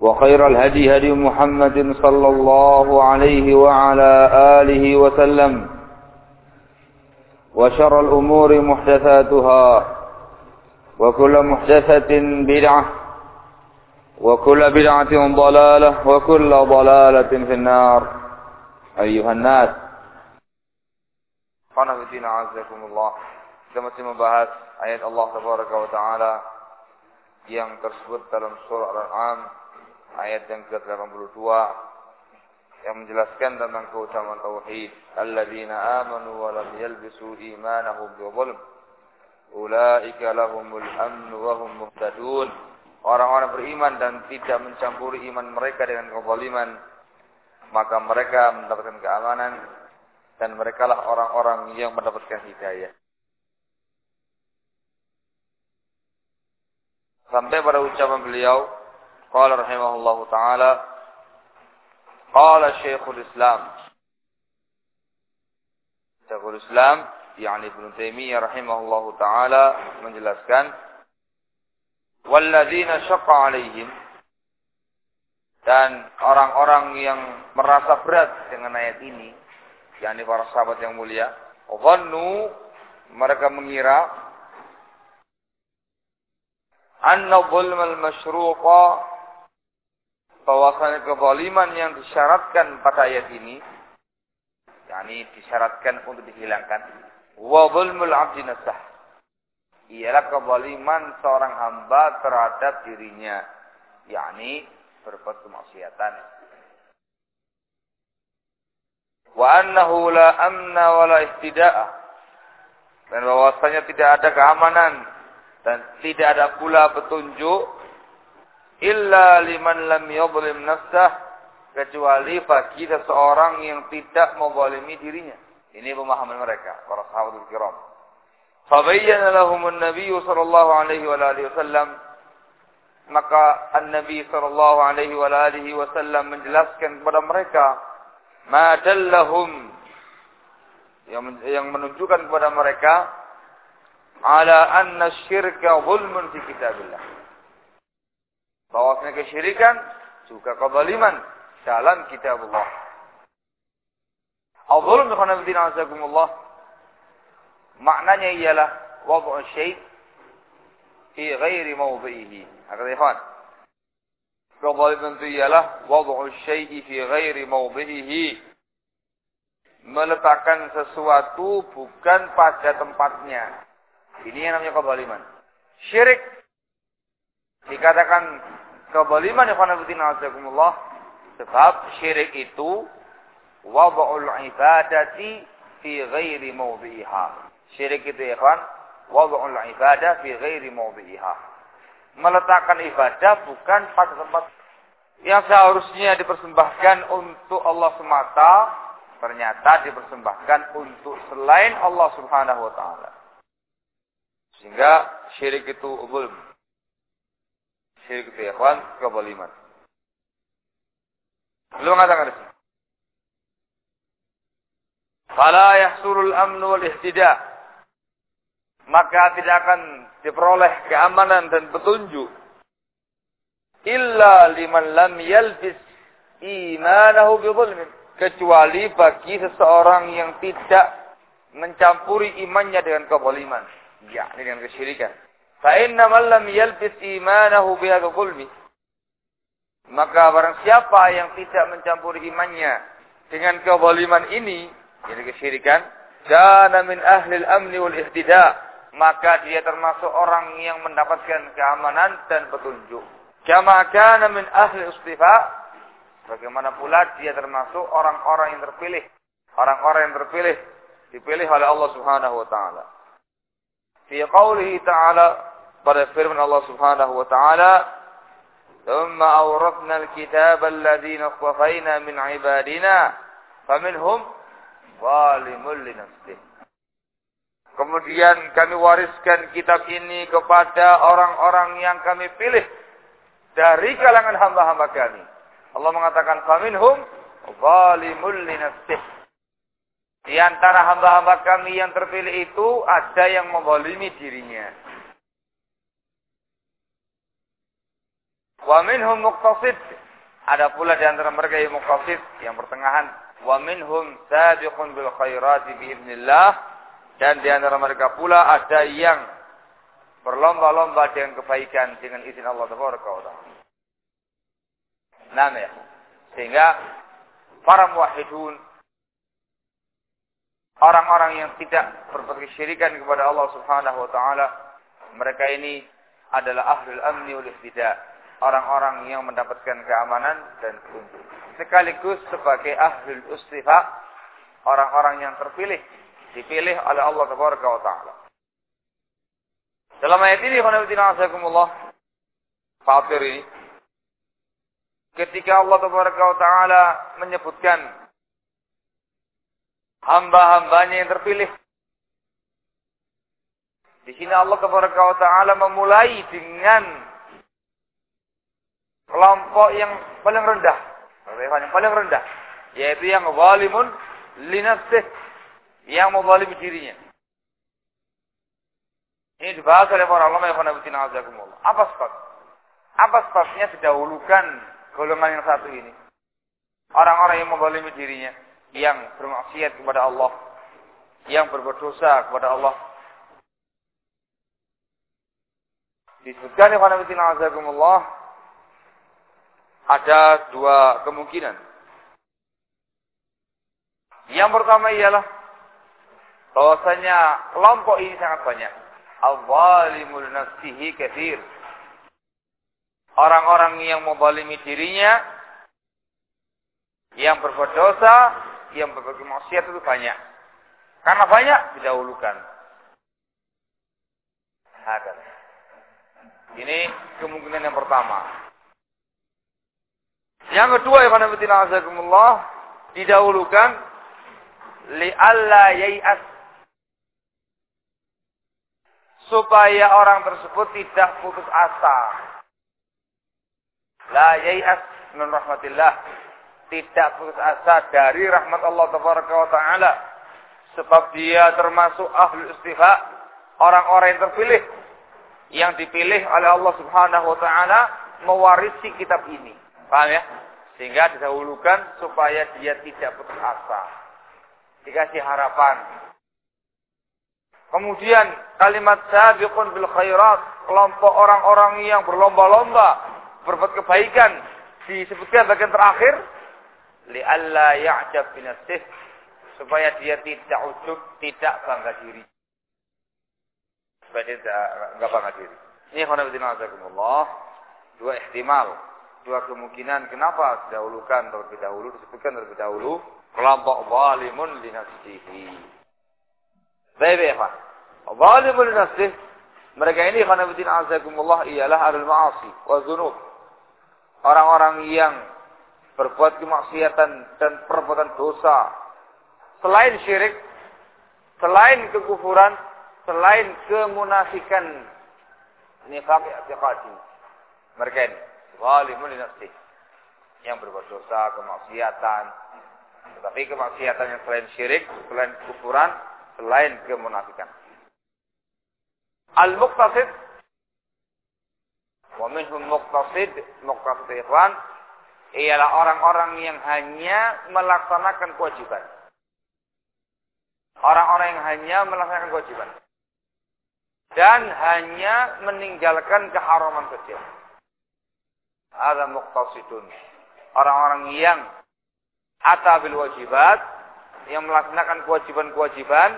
وخير الهدي هدي محمد صلى الله عليه وعلى آله وسلم وشر الأمور محدثاتها وكل محدثة بدعة وكل بدعة ضلالة وكل ضلالة في النار. أيها الناس. Qanafitina azakumullah. Kita masih membahas ayat Allah Ta'ala yang tersebut dalam surah Al-An'am. Ayat yang ke-82 yang menjelaskan tentang keutamaan tauhid. Alladzina amanu wa lam yalbisu imanahum bi dhulm. Ulaika lahumul amn wa hum muhtadun. Orang-orang beriman dan tidak mencampuri iman mereka dengan kezaliman, maka mereka mendapatkan keamanan dan mereka lah orang-orang yang mendapatkan hidayah. Sampai pada ucapan beliau, qala rahimahullahu taala, qala Syekhul Islam. Syekhul Islam, yakni Ibnu Taimiyah rahimahullahu taala menjelaskan, walladzina syaqqa alaihim dan orang-orang yang merasa berat dengan ayat ini yakni para sahabat yang mulia, dhannu mereka mengira anna dhulmal masyruqa bahwasanya kezaliman yang disyaratkan pada ayat ini yakni disyaratkan untuk dihilangkan wa dhulmul abdi nasah ialah kezaliman seorang hamba terhadap dirinya yakni berbuat kemaksiatan. Wa annahu la amna wa la istida'a. Dan bahwasanya tidak ada keamanan dan tidak ada pula petunjuk illa liman lam yadhlim nafsah kecuali bagi seseorang yang tidak menzalimi dirinya. Ini pemahaman mereka para sahabat kiram. Fabayyana lahum an-nabiy sallallahu alaihi wa alihi wasallam. Maka an-nabi sallallahu alaihi wa alihi wasallam menjelaskan kepada mereka ma dallahum yang yang menunjukkan kepada mereka ala anna syirka zulmun fi kitabillah bahwasanya kesyirikan juga kezaliman dalam kitab Allah Al-zulm khanafiddin azakumullah maknanya ialah wad'u syai' fi ghairi mawdhihi agar ikhwan Kezaliman itu ialah wad'u syai'i fi ghairi mawdhihi. Meletakkan sesuatu bukan pada tempatnya. Ini yang namanya kezaliman. Syirik dikatakan kezaliman ya azakumullah sebab syirik itu wad'ul ibadati fi ghairi mawdhiha. Syirik itu ya kan wad'ul ibadah fi ghairi mawdhi'iha. Meletakkan ibadah bukan pada tempat yang seharusnya dipersembahkan untuk Allah semata, ternyata dipersembahkan untuk selain Allah Subhanahu wa taala. Sehingga syirik itu zulm. Syirik itu ya kawan, kezaliman. Belum mengatakan itu. Fala yahsulul amnu wal ihtida. Maka tidak akan diperoleh keamanan dan petunjuk illa liman lam yalbis imanahu bi zulmin kecuali bagi seseorang yang tidak mencampuri imannya dengan kezaliman yakni dengan kesyirikan fa inna man lam yalbis imanahu bi maka barang siapa yang tidak mencampuri imannya dengan kezaliman ini jadi kesyirikan kana min ahli al-amni wal ihtida maka dia termasuk orang yang mendapatkan keamanan dan petunjuk. Kama kana min ahli istifa bagaimana pula dia termasuk orang-orang yang terpilih. Orang-orang yang terpilih dipilih oleh Allah Subhanahu wa taala fi qoulihi ta'ala pada firman Allah Subhanahu wa taala ثم أورثنا الكتاب الذين اصطفينا من عبادنا فمنهم ظالم لنفسه Kemudian kami wariskan kitab ini kepada orang-orang yang kami pilih dari kalangan hamba-hamba kami. Allah mengatakan faminhum zalimul linafsih. Di antara hamba-hamba kami yang terpilih itu ada yang membalimi dirinya. Wa minhum muqtasid. Ada pula di antara mereka yang muqtasid, yang pertengahan. Wa minhum sabiqun bil khairati biiznillah dan di antara mereka pula ada yang berlomba-lomba dengan kebaikan dengan izin Allah Taala. Nah, ya. Sehingga para muwahhidun orang-orang yang tidak berbuat kepada Allah Subhanahu wa taala, mereka ini adalah ahlul amni wal ihtida, orang-orang yang mendapatkan keamanan dan petunjuk. Sekaligus sebagai ahlul ustifa, orang-orang yang terpilih dipilih oleh Allah Taala. Dalam ayat ini, Fatir ini, ketika Allah Taala menyebutkan hamba-hambanya yang terpilih, di sini Allah Taala memulai dengan kelompok yang paling rendah, yang paling rendah, yaitu yang walimun linafsih yang membalimi dirinya. Ini dibahas oleh para ulama yang azakumullah. Apa sebab? Apa sebabnya didahulukan golongan yang satu ini? Orang-orang yang membalimi dirinya, yang bermaksiat kepada Allah, yang berbuat dosa kepada Allah. Disebutkan oleh azakumullah ada dua kemungkinan. Yang pertama ialah bahwasanya kelompok ini sangat banyak. Al-zalimul nafsihi kathir. Orang-orang yang membalimi dirinya, yang berbuat dosa, yang berbagai maksiat itu banyak. Karena banyak didahulukan. Hadal. Ini kemungkinan yang pertama. Yang kedua, ya Allah, didahulukan li alla yai'as supaya orang tersebut tidak putus asa. La yai'as min rahmatillah. Tidak putus asa dari rahmat Allah Taala. Sebab dia termasuk ahli istifa, orang-orang yang terpilih yang dipilih oleh Allah Subhanahu wa taala mewarisi kitab ini. Paham ya? Sehingga didahulukan supaya dia tidak putus asa. Dikasih harapan, Kemudian kalimat sabiqun bil khairat, kelompok orang-orang yang berlomba-lomba berbuat kebaikan disebutkan bagian terakhir li alla ya'jab bi supaya dia tidak ujub, tidak bangga diri. Supaya dia tidak bangga diri. Ini khonabidina azakumullah. Dua ihtimal, dua kemungkinan kenapa didahulukan terlebih dahulu disebutkan terlebih dahulu kelompok walimun li nafsihi. Baik, baik, Pak. Zalimul nafsih. Mereka ini khanabitin azakumullah ialah ahlul ma'asi wa zunub. Orang-orang yang berbuat kemaksiatan dan perbuatan dosa. Selain syirik, selain kekufuran, selain kemunafikan. Nifaq i'tiqadi. Mereka ini zalimul nafsih yang berbuat dosa, kemaksiatan, tetapi kemaksiatan yang selain syirik, selain kekufuran, selain kemunafikan. Al-muqtasid. Wa minhum muqtasid, muqtasid ikhwan ialah orang-orang yang hanya melaksanakan kewajiban. Orang-orang yang hanya melaksanakan kewajiban. Dan hanya meninggalkan keharaman kecil. Ada muqtasidun. Orang-orang yang atabil wajibat, yang melaksanakan kewajiban-kewajiban,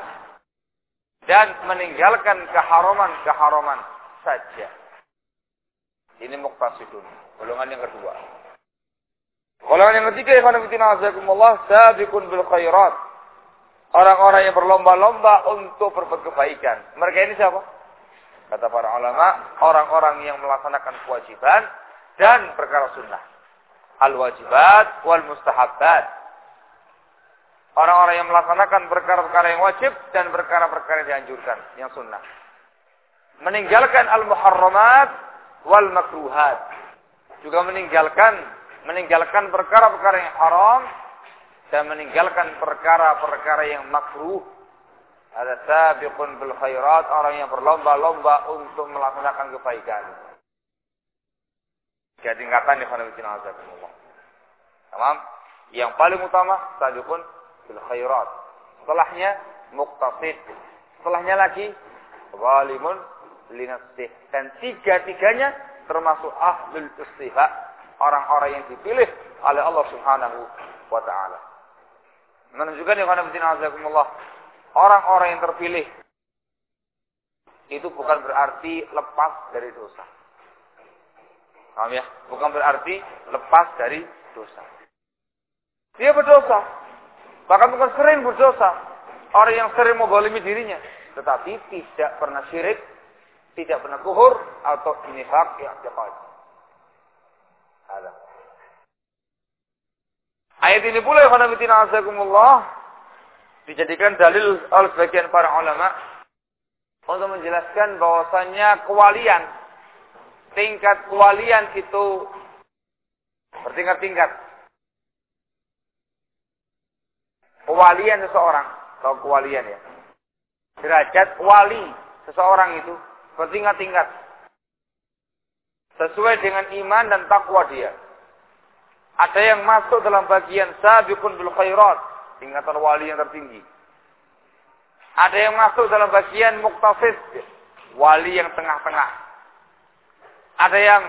dan meninggalkan keharaman-keharaman saja. Ini muqtasidun. Golongan yang kedua. Golongan yang ketiga, ikhwanafitina azakumullah, sabiqun bil khairat. Orang-orang yang berlomba-lomba untuk berbuat kebaikan. Mereka ini siapa? Kata para ulama, orang-orang yang melaksanakan kewajiban dan perkara sunnah. Al-wajibat wal mustahabbat. Orang-orang yang melaksanakan perkara-perkara yang wajib dan perkara-perkara yang dianjurkan, yang sunnah. Meninggalkan al-muharramat wal makruhat. Juga meninggalkan meninggalkan perkara-perkara yang haram dan meninggalkan perkara-perkara yang makruh. Ada sabiqun bil khairat, orang yang berlomba-lomba untuk melaksanakan kebaikan. Tiga tingkatan khanabitina azakumullah. Tamam? Yang paling utama sabiqun bil khairat. Setelahnya muqtasid. Setelahnya lagi zalimun linafsih. Dan tiga-tiganya termasuk ahlul istifa, orang-orang yang dipilih oleh Allah Subhanahu wa taala. Menunjukkan ya azakumullah, orang-orang yang terpilih itu bukan berarti lepas dari dosa. Paham ya? Bukan berarti lepas dari dosa. Dia berdosa, Bahkan bukan sering berdosa. Orang yang sering menggolimi dirinya. Tetapi tidak pernah syirik. Tidak pernah kuhur. Atau nifak yang Ayat ini pula khanabitina azakumullah. Dijadikan dalil oleh sebagian para ulama. Untuk menjelaskan bahwasannya kewalian. Tingkat kewalian itu bertingkat-tingkat. kewalian seseorang. Tahu kewalian ya. Derajat wali seseorang itu bertingkat-tingkat. Sesuai dengan iman dan takwa dia. Ada yang masuk dalam bagian sabiqun bil khairat. Tingkatan wali yang tertinggi. Ada yang masuk dalam bagian muktasid. Wali yang tengah-tengah. Ada yang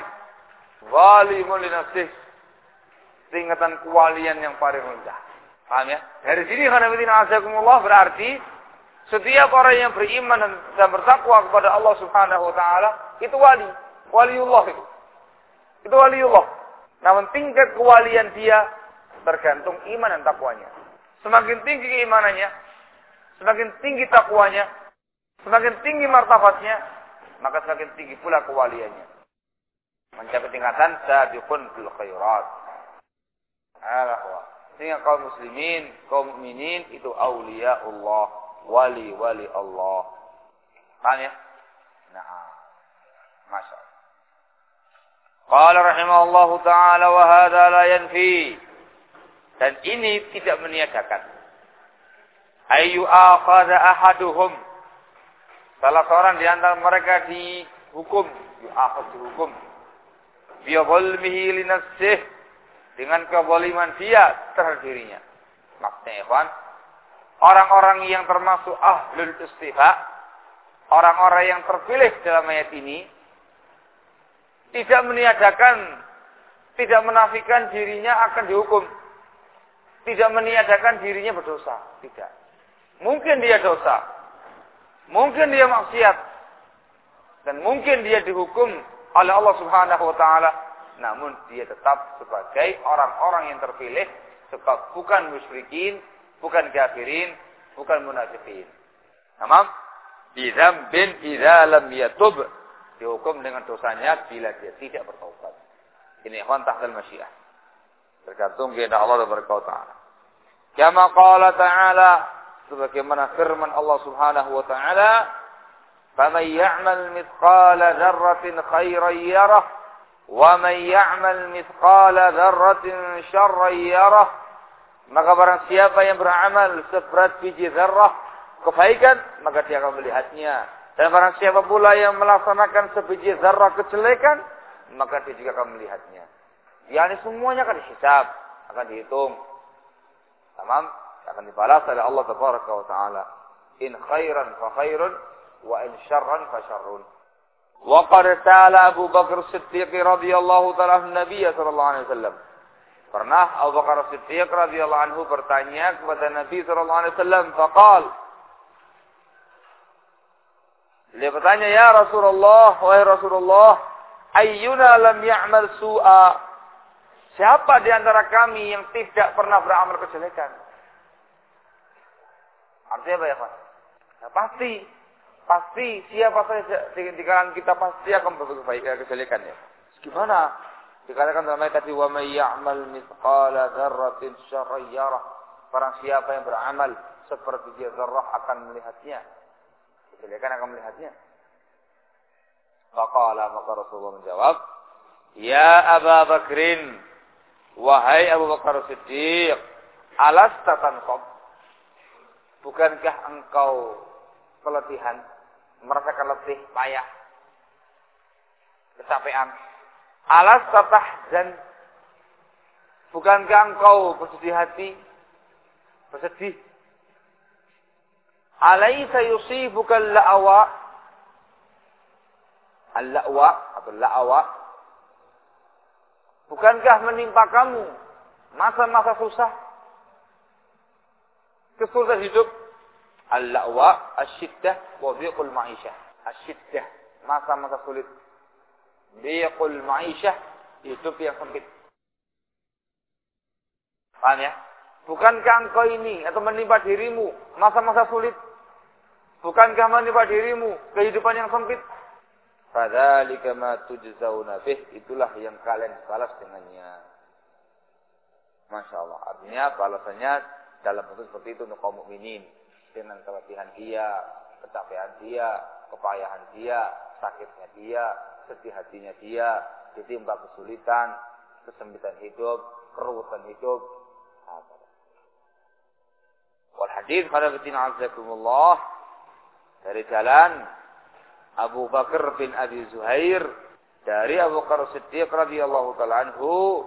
wali mulinasih. Tingkatan kewalian yang paling rendah. Paham ya? Dari sini khanafiddin azakumullah berarti setiap orang yang beriman dan bertakwa kepada Allah Subhanahu wa taala itu wali, waliullah itu. Itu waliullah. Namun tingkat kewalian dia tergantung iman dan takwanya. Semakin tinggi keimanannya, semakin tinggi takwanya, semakin tinggi martabatnya, maka semakin tinggi pula kewaliannya. Mencapai tingkatan sabiqun bil khairat. Sehingga kaum muslimin, kaum mukminin itu aulia Allah, wali-wali Allah. Paham ya? Nah. Masya Allah. Qala rahimahullahu ta'ala wa hadha la yanfi. Dan ini tidak meniadakan. Ayu akhadha ahaduhum. Salah seorang di antara mereka dihukum. Yu'akhad dihukum. Biya li nafsih dengan kezaliman dia terhadap dirinya. Maksudnya ikhwan, orang-orang yang termasuk ahlul istifa, orang-orang yang terpilih dalam ayat ini, tidak meniadakan, tidak menafikan dirinya akan dihukum. Tidak meniadakan dirinya berdosa. Tidak. Mungkin dia dosa. Mungkin dia maksiat. Dan mungkin dia dihukum oleh Allah subhanahu wa ta'ala namun dia tetap sebagai orang-orang yang terpilih sebab bukan musyrikin, bukan kafirin, bukan munafikin. Tamam? bin idza lam yatub dihukum dengan dosanya bila dia tidak bertobat. Ini ikhwan tahtal masyiah. Tergantung kehendak Allah taala. Kama qala ta'ala sebagaimana firman Allah Subhanahu wa taala, "Faman ya'mal mithqala dzarratin khairan yarah, wa ya'mal mithqala dzarratin syarran yarah." Maka barang siapa yang beramal seberat biji zarrah kebaikan, maka dia akan melihatnya. Dan barang siapa pula yang melaksanakan sebiji zarrah kejelekan, maka dia juga akan melihatnya. Yani semuanya akan dihisab, akan dihitung. Tamam? Akan dibalas oleh Allah Tabaraka wa Ta'ala. In khairan fa khairun, wa in syarran fa syarrun. Wa qad sa'ala Abu Bakar Siddiq radhiyallahu ta'ala Nabi sallallahu alaihi wasallam. Pernah Abu Bakar Siddiq radhiyallahu anhu bertanya kepada Nabi sallallahu alaihi wasallam, faqal Dia bertanya, "Ya Rasulullah, wahai Rasulullah, ayyuna lam ya'mal su'a?" Siapa di antara kami yang tidak pernah beramal kejelekan? Artinya apa ya, Pak? Nah, pasti, pasti siapa saja di, di kalangan kita pasti akan berbuat kebaikan kejelekan ya. Gimana? Dikatakan dalam ayat tadi, "Wa may ya'mal mithqala dzarratin syarran yarah." Barang siapa yang beramal seperti dia zarrah akan melihatnya. Kejelekan akan melihatnya. Faqala maka Rasulullah menjawab, "Ya Aba Bakrin, wahai Abu Bakar Siddiq, alas tatanqab? Bukankah engkau keletihan, merasakan letih, payah, kecapean? Alas dan Bukankah engkau bersedih hati, bersedih? Alaysa yusibuka al-la'wa al-la'wa atau la'wa Bukankah menimpa kamu masa-masa susah? Kesulitan hidup. Al-la'wa asyiddah wa biqul ma'isyah. Asyiddah, masa-masa sulit. Biqul ma'isyah, hidup yang sempit. Paham ya? Bukankah engkau ini atau menimpa dirimu masa-masa sulit? Bukankah menimpa dirimu kehidupan yang sempit? Fadzalika ma tujzauna bih, itulah yang kalian balas dengannya. Masya Allah. Artinya balasannya dalam bentuk seperti itu untuk kaum mukminin dengan keletihan dia, kecapean dia, kepayahan dia, sakitnya dia, sedih hatinya dia, ditimpa kesulitan, kesempitan hidup, keruwetan hidup. Wal hadis kharabatina azakumullah dari jalan Abu Bakar bin Abi Zuhair dari Abu Bakar Siddiq radhiyallahu taala anhu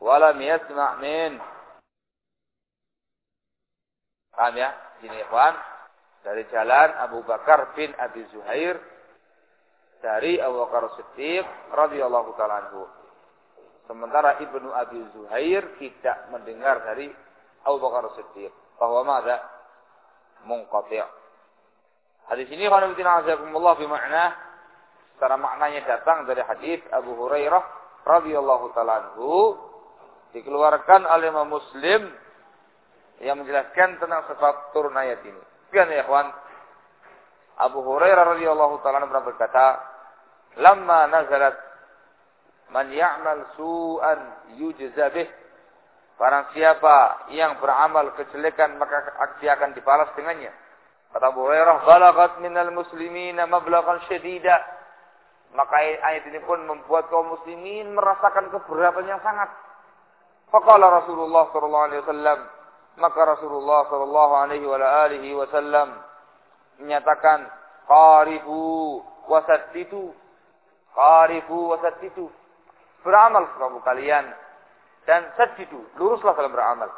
walam yasma' min Paham ya? Ini ikhwan dari jalan Abu Bakar bin Abi Zuhair dari Abu Bakar Siddiq radhiyallahu taala anhu. Sementara Ibnu Abi Zuhair tidak mendengar dari Abu Bakar Siddiq bahwa mana munqati'. Hadis ini khonibtina azakumullah bimakna secara maknanya datang dari hadis Abu Hurairah radhiyallahu taala anhu dikeluarkan oleh Imam Muslim yang menjelaskan tentang sebab turun ayat ini. Sekian ya ikhwan. Abu Hurairah radhiyallahu taala pernah berkata, "Lamma nazalat man ya'mal su'an yujza bih." Barang siapa yang beramal kejelekan maka aksi akan dibalas dengannya. Kata Abu Hurairah, "Balagat minal muslimina mablaghan syadida." Maka ayat ini pun membuat kaum muslimin merasakan keberatan yang sangat. Faqala Rasulullah sallallahu alaihi wasallam, maka Rasulullah sallallahu alaihi wa alihi wasallam menyatakan, "Qaribu wasattitu." Qaribu wasattitu. Beramal kamu kalian dan saddidu, luruslah dalam beramal.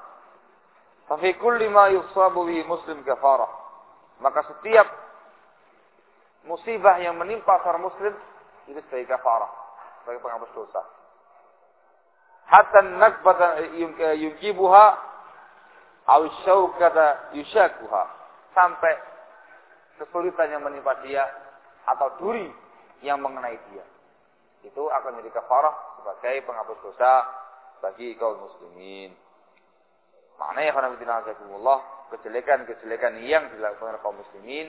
Fa fi kulli ma yusabu bi muslim kafarah maka setiap musibah yang menimpa seorang muslim itu sebagai kafarah, sebagai penghapus dosa. Hatta nakbata yunkibuha aw syaukata yushakuha sampai kesulitan yang menimpa dia atau duri yang mengenai dia. Itu akan menjadi kafarah sebagai penghapus dosa bagi kaum muslimin. Maknanya karena kejelekan-kejelekan yang dilakukan oleh kaum muslimin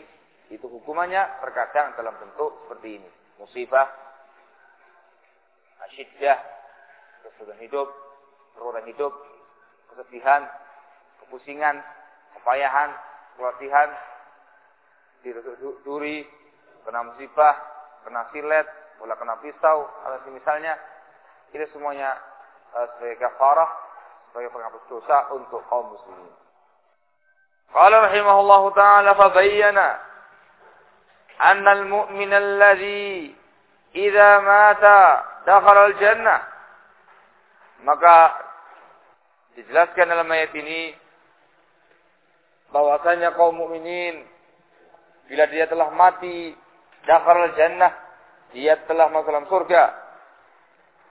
Itu hukumannya terkadang dalam bentuk seperti ini. Musibah, asyiddah, kesulitan hidup, kerugian hidup, kesedihan, kepusingan, kepayahan, pelatihan, duri, kena musibah, kena silet, bola kena pisau, atau misalnya, ini semuanya uh, sebagai kafarah, sebagai penghapus dosa untuk kaum muslimin. Qala rahimahullahu taala fa bayyana anna al-mu'min alladhi idza mata dakhala al-jannah. Maka dijelaskan dalam ayat ini bahwasanya kaum mukminin bila dia telah mati dakhala al-jannah dia telah masuk dalam surga.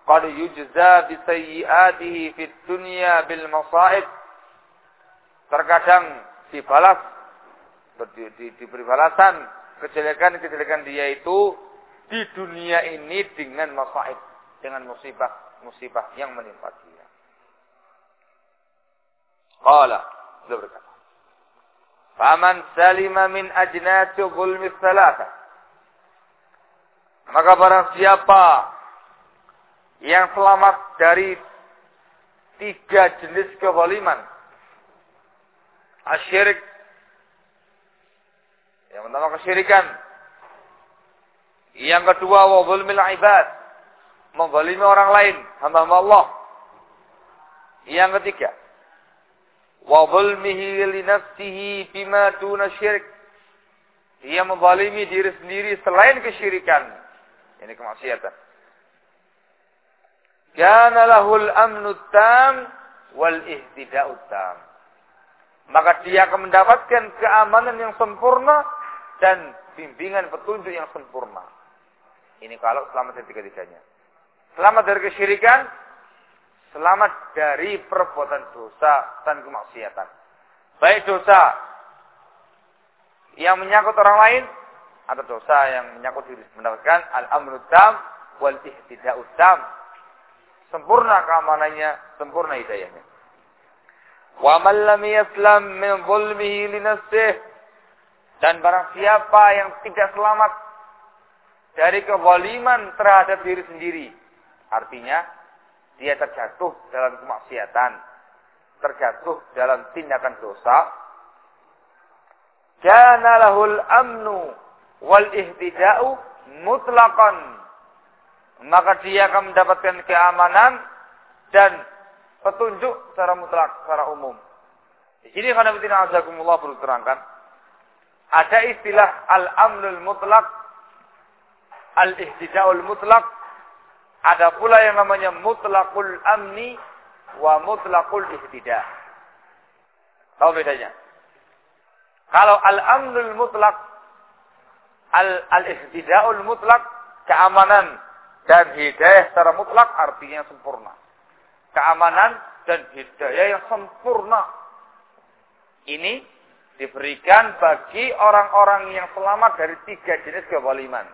Qad yujza bi sayyiatihi fid dunya bil masaib terkadang dibalas di, di, diberi balasan kejelekan-kejelekan dia itu di dunia ini dengan masaib dengan musibah-musibah yang menimpa dia. Qala beliau berkata, "Faman salima min ajnati zulmi thalatha" Maka barang siapa yang selamat dari tiga jenis kezaliman Asyirik. Yang pertama kesyirikan. Yang kedua wa zulmil ibad. Membalimi orang lain, hamba-hamba Allah. Yang ketiga, wa zulmihi li nafsihi bima duna syirik. Ia membalimi diri sendiri selain kesyirikan. Ini kemaksiatan. Kana lahul amnu tam wal ihtida'u tam maka dia akan mendapatkan keamanan yang sempurna dan bimbingan petunjuk yang sempurna. Ini kalau selamat dari tiga-tiganya. Selamat dari kesyirikan, selamat dari perbuatan dosa dan kemaksiatan. Baik dosa yang menyangkut orang lain atau dosa yang menyangkut diri mendapatkan al-amru tam wal ihtida'u tam. Sempurna keamanannya, sempurna hidayahnya. Man lam yaslam min zulmihi li dan barang siapa yang tidak selamat dari kezaliman terhadap diri sendiri. Artinya, dia terjatuh dalam kemaksiatan, terjatuh dalam tindakan dosa. Kana lahul amnu wal ihtida'u. Maka dia akan mendapatkan keamanan dan petunjuk secara mutlak, secara umum. Di sini karena betina azakumullah perlu terangkan. Ada istilah al-amnul mutlak, al-ihtida'ul mutlak. Ada pula yang namanya mutlakul amni wa mutlakul ihtida. Tahu bedanya? Kalau al-amnul mutlak, al-ihtida'ul mutlak, keamanan dan hidayah secara mutlak artinya sempurna keamanan dan hidayah yang sempurna. Ini diberikan bagi orang-orang yang selamat dari tiga jenis kebaliman.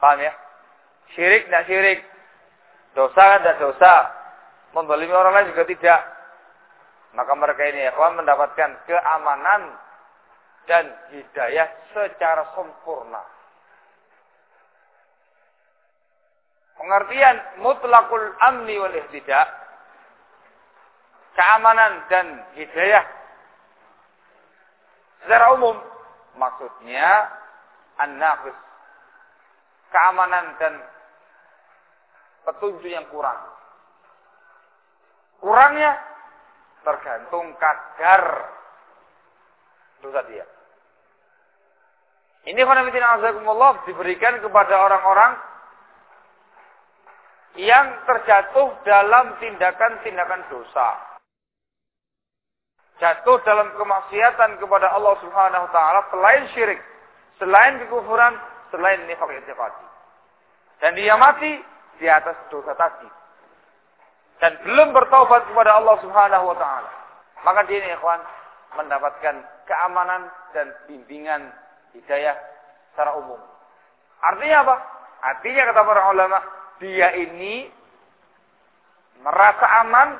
Paham ya? Syirik tidak syirik. Dosa tidak dosa. Membalimi orang lain juga tidak. Maka mereka ini ya mendapatkan keamanan dan hidayah secara sempurna. Pengertian mutlakul amni wal ihtidak keamanan dan hidayah. Secara umum maksudnya an-naqis keamanan dan petunjuk yang kurang. Kurangnya tergantung kadar dosa dia. Ini khonamitina azakumullah diberikan kepada orang-orang yang terjatuh dalam tindakan-tindakan dosa jatuh dalam kemaksiatan kepada Allah Subhanahu wa taala selain syirik, selain kekufuran, selain nifaq i'tiqadi. Dan dia mati di atas dosa tadi. Dan belum bertobat kepada Allah Subhanahu wa taala. Maka dia ini ikhwan mendapatkan keamanan dan bimbingan hidayah secara umum. Artinya apa? Artinya kata para ulama, dia ini merasa aman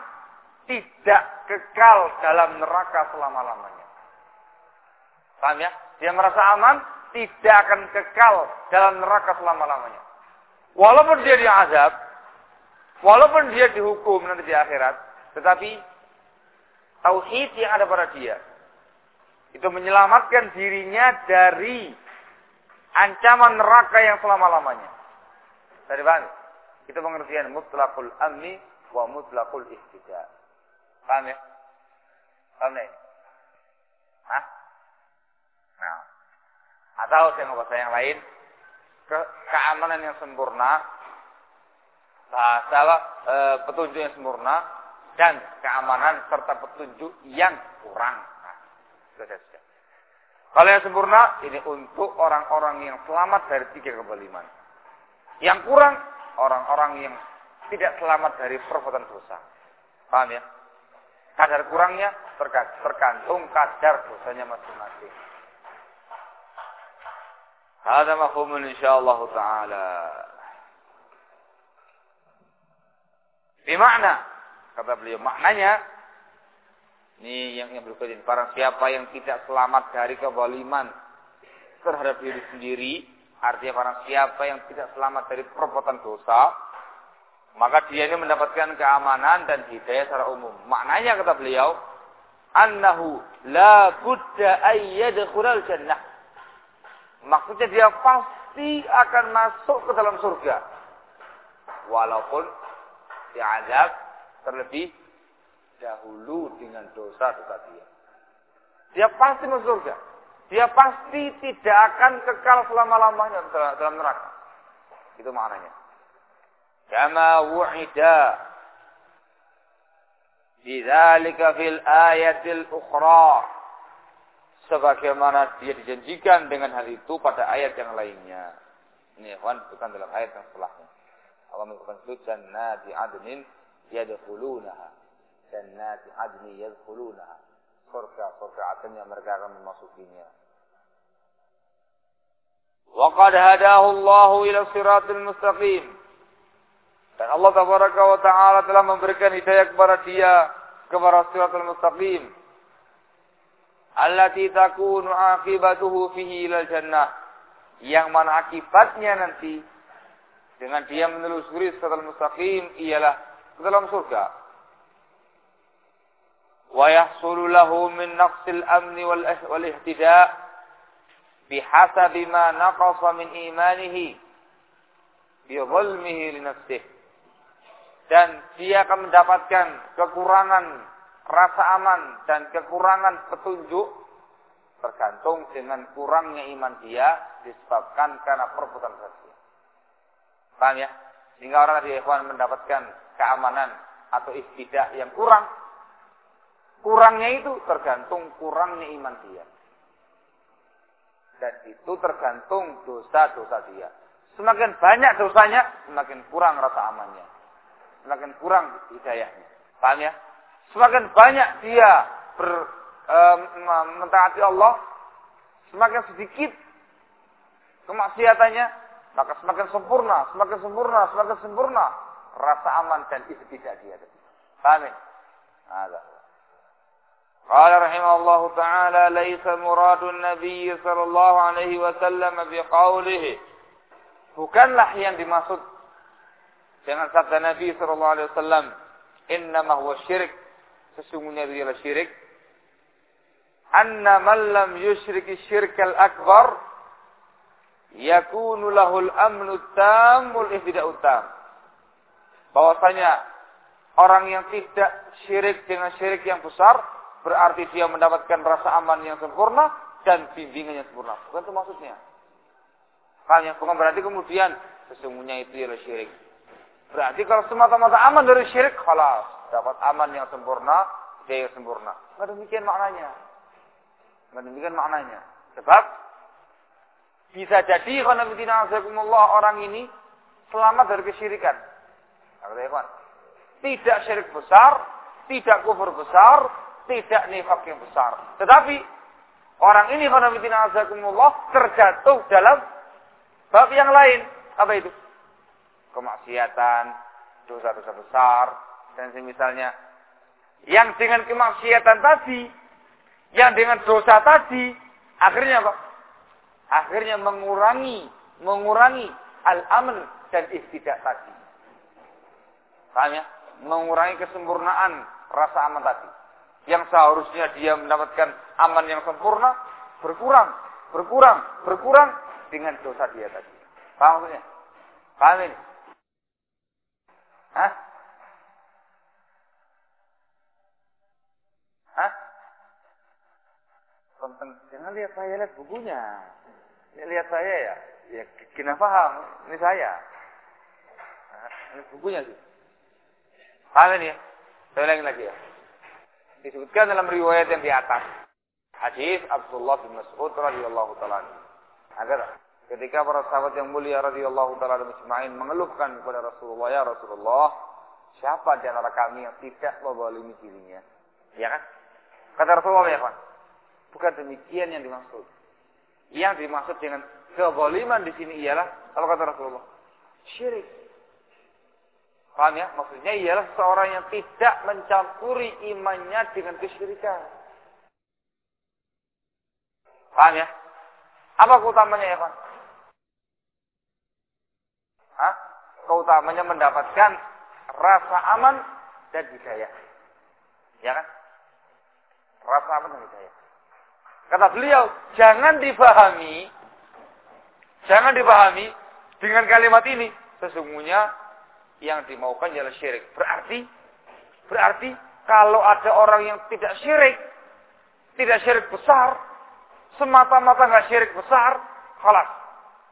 tidak kekal dalam neraka selama-lamanya. Paham ya? Dia merasa aman, tidak akan kekal dalam neraka selama-lamanya. Walaupun dia diazab, walaupun dia dihukum nanti di akhirat, tetapi tauhid yang ada pada dia itu menyelamatkan dirinya dari ancaman neraka yang selama-lamanya. Dari mana? Itu pengertian mutlakul amni wa mutlakul ihtida. Paham ya? Paham ya? Hah? Nah. Atau dengan bahasa yang lain, ke keamanan yang sempurna, bahasa e, petunjuk yang sempurna, dan keamanan serta petunjuk yang kurang. Nah, sudah, sudah. Kalau yang sempurna, ini untuk orang-orang yang selamat dari tiga kebaliman. Yang kurang, orang-orang yang tidak selamat dari perbuatan dosa. Paham ya? Kadar kurangnya tergantung kadar dosanya masing-masing. Ada mafhumun insyaallah taala. Bimakna kata beliau maknanya ini yang yang berikut ini. Siapa yang tidak selamat dari kezaliman terhadap diri sendiri, artinya para siapa yang tidak selamat dari perbuatan dosa, maka dia ini mendapatkan keamanan dan hidayah secara umum. Maknanya kata beliau, annahu la budda ayyadkhulal jannah. Maksudnya dia pasti akan masuk ke dalam surga. Walaupun diazab terlebih dahulu dengan dosa-dosa dia. Dia pasti masuk surga. Dia pasti tidak akan kekal selama-lamanya dalam neraka. Itu maknanya. Kama wu'ida bidzalika fil sebagaimana dia dijanjikan dengan hal itu pada ayat yang lainnya. Ini bukan dalam ayat yang setelahnya. Allah menyebutkan jannati adnin yadkhulunaha. Jannati adni yadkhulunaha. Surga-surga adn yang mereka akan memasukinya. Wa qad hadahu Allah ila siratil mustaqim. Dan Allah tabaraka wa taala telah memberikan hidayah kepada dia kepada siratul mustaqim. Allati takunu akibatuhu fihi ilal jannah. Yang mana akibatnya nanti dengan dia menelusuri siratul mustaqim ialah ke dalam surga. Wa yahsulu lahu min naqsil amni wal wal ihtida bihasabi ma naqasa min imanihi bi dhulmihi li nafsihi dan dia akan mendapatkan kekurangan rasa aman dan kekurangan petunjuk tergantung dengan kurangnya iman dia disebabkan karena perbuatan dosa. Paham ya? Sehingga orang tadi ikhwan mendapatkan keamanan atau istidak yang kurang. Kurangnya itu tergantung kurangnya iman dia. Dan itu tergantung dosa-dosa dia. Semakin banyak dosanya, semakin kurang rasa amannya semakin kurang hidayahnya. Paham ya? Semakin banyak dia ber, e, mentaati Allah, semakin sedikit kemaksiatannya, maka semakin sempurna, semakin sempurna, semakin sempurna rasa aman dan istiqah dia. Paham ya? Ada. قال رحمه الله تعالى ليس مراد النبي صلى الله عليه وسلم بقوله bukanlah yang dimaksud dengan sabda Nabi sallallahu alaihi wasallam, "Innama huwa syirik." Sesungguhnya dia adalah syirik. Anna man lam yusyrik syirkal akbar yakunu lahul amnu tamul ihtida'u tam. Bahwasanya orang yang tidak syirik dengan syirik yang besar berarti dia mendapatkan rasa aman yang sempurna dan bimbingan yang sempurna. Bukan itu maksudnya. Kan yang bukan berarti kemudian sesungguhnya itu adalah syirik. Berarti kalau semata-mata aman dari syirik, kalah dapat aman yang sempurna, jaya yang sempurna. Nggak demikian maknanya. Nggak demikian maknanya. Sebab bisa jadi orang ini selamat dari kesyirikan. Tidak syirik besar, tidak kufur besar, tidak nifak yang besar. Tetapi orang ini terjatuh dalam bab yang lain. Apa itu? Kemaksiatan, dosa-dosa besar, dan semisalnya. Yang dengan kemaksiatan tadi, yang dengan dosa tadi, akhirnya apa? Akhirnya mengurangi, mengurangi al-aman dan istidak tadi. Paham ya? Mengurangi kesempurnaan rasa aman tadi. Yang seharusnya dia mendapatkan aman yang sempurna, berkurang, berkurang, berkurang dengan dosa dia tadi. Paham maksudnya? Paham ini? Hah? Hah? Tentang, jangan lihat saya lihat bukunya. Lihat saya ya. Ya, kena paham. Ini saya. Ini bukunya sih. Paham ini ya? Saya ulangi lagi ya. Disebutkan dalam riwayat yang di atas. Hadis Abdullah bin Mas'ud radhiyallahu taala agar ketika para sahabat yang mulia radhiyallahu taala majma'in mengeluhkan kepada Rasulullah ya Rasulullah siapa di antara kami yang tidak menzalimi dirinya ya kan kata Rasulullah ya kan bukan demikian yang dimaksud yang dimaksud dengan kezaliman di sini ialah kalau kata Rasulullah syirik. Paham ya? Maksudnya ialah seorang yang tidak mencampuri imannya dengan kesyirikan. Paham ya? Apa keutamanya ya, Pak? Hah? Keutamanya mendapatkan rasa aman dan hidayah. Ya kan? Rasa aman dan hidayah. Kata beliau, jangan dipahami Jangan dipahami dengan kalimat ini. Sesungguhnya yang dimaukan adalah syirik. Berarti, berarti kalau ada orang yang tidak syirik, tidak syirik besar, semata-mata nggak syirik besar, kalah.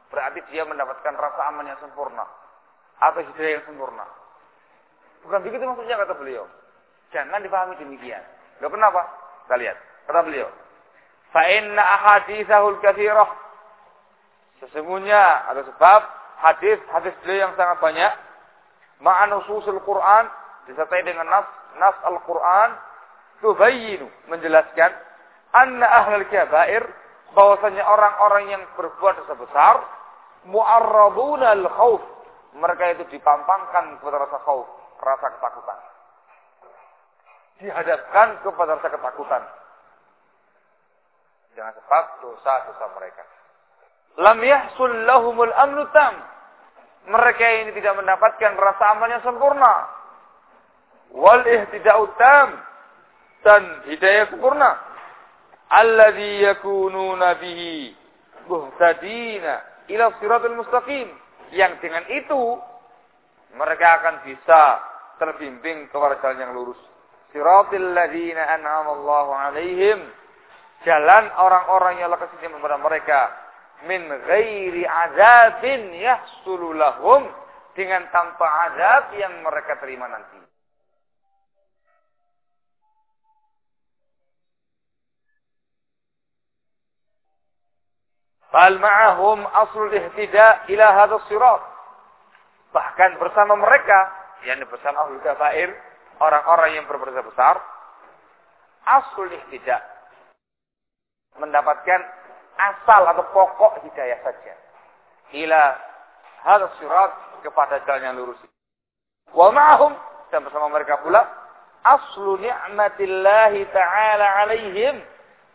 Berarti dia mendapatkan rasa aman yang sempurna. Atau hidayah yang sempurna. Bukan begitu maksudnya kata beliau. Jangan dipahami demikian. Loh kenapa? Kita lihat. Kata beliau. Fa'inna ahadithahul kathirah Sesungguhnya ada sebab hadis-hadis beliau yang sangat banyak ma'an usul Quran disertai dengan nas nas Al-Quran tubayyinu menjelaskan anna ahlul kabair bahwasanya orang-orang yang berbuat dosa besar mu'arraduna al-khauf mereka itu dipampangkan kepada rasa khauf rasa ketakutan dihadapkan kepada rasa ketakutan dengan sebab dosa-dosa mereka lam yahsul lahumul amnu tam. Mereka ini tidak mendapatkan rasa aman yang sempurna. Wal ihtida'u tam dan hidayah sempurna. Alladhi yakununa bihi muhtadina ila siratul mustaqim. Yang dengan itu mereka akan bisa terbimbing kepada jalan yang lurus. Siratul ladzina an'ama Allahu alaihim. Jalan orang-orang yang Allah kasih kepada mereka min ghairi azabin yahsulu lahum dengan tanpa azab yang mereka terima nanti. Bal ma'ahum aslul ihtida ila hadha sirat. Bahkan bersama mereka, yakni bersama ahlul kabair, orang-orang yang berbuat besar, aslul ihtida mendapatkan asal atau pokok hidayah saja. Ila hal surat kepada jalan yang lurus. Wa ma'ahum dan bersama mereka pula aslu ni'matillahi ta'ala alaihim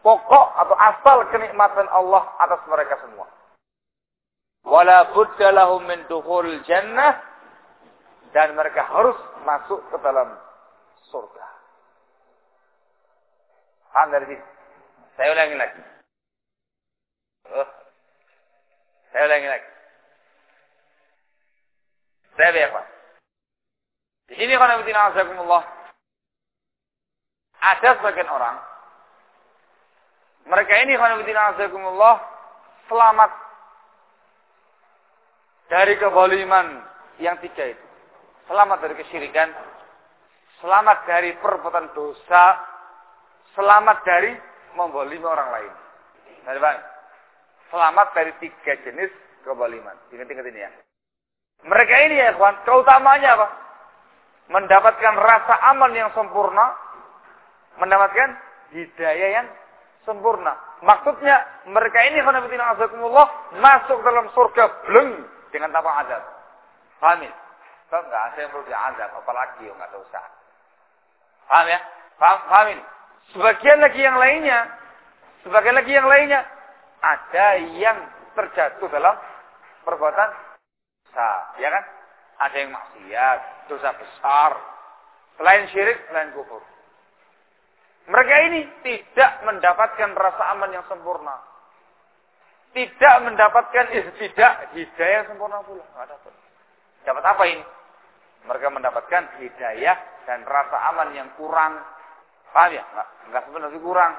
pokok atau asal kenikmatan Allah atas mereka semua. Wala budda min dukhul jannah dan mereka harus masuk ke dalam surga. Anda Saya ulangi lagi. Oh. Saya ulangi lagi. Saya ya Pak. Di sini kalau azakumullah. Ada sebagian orang. Mereka ini azakumullah. Selamat. Dari keboliman yang tiga itu. Selamat dari kesyirikan. Selamat dari perbuatan dosa. Selamat dari membolimi orang lain. Pak selamat dari tiga jenis kebaliman. Ingat-ingat ini ya. Mereka ini ya kawan, keutamanya apa? Mendapatkan rasa aman yang sempurna, mendapatkan hidayah yang sempurna. Maksudnya mereka ini khonafidina azakumullah masuk dalam surga bleng dengan tanpa azab. Paham ya? Kalau enggak ada yang perlu diazab, apalagi yang enggak dosa. Paham ya? Paham, paham ini? Sebagian lagi yang lainnya, sebagian lagi yang lainnya ada yang terjatuh dalam perbuatan dosa, ya kan? Ada yang maksiat, dosa besar, selain syirik, selain kufur. Mereka ini tidak mendapatkan rasa aman yang sempurna. Tidak mendapatkan tidak hidayah yang sempurna pula. Dapat. Apa ini? Mereka mendapatkan hidayah dan rasa aman yang kurang. Paham ya? Enggak, enggak sebenarnya kurang.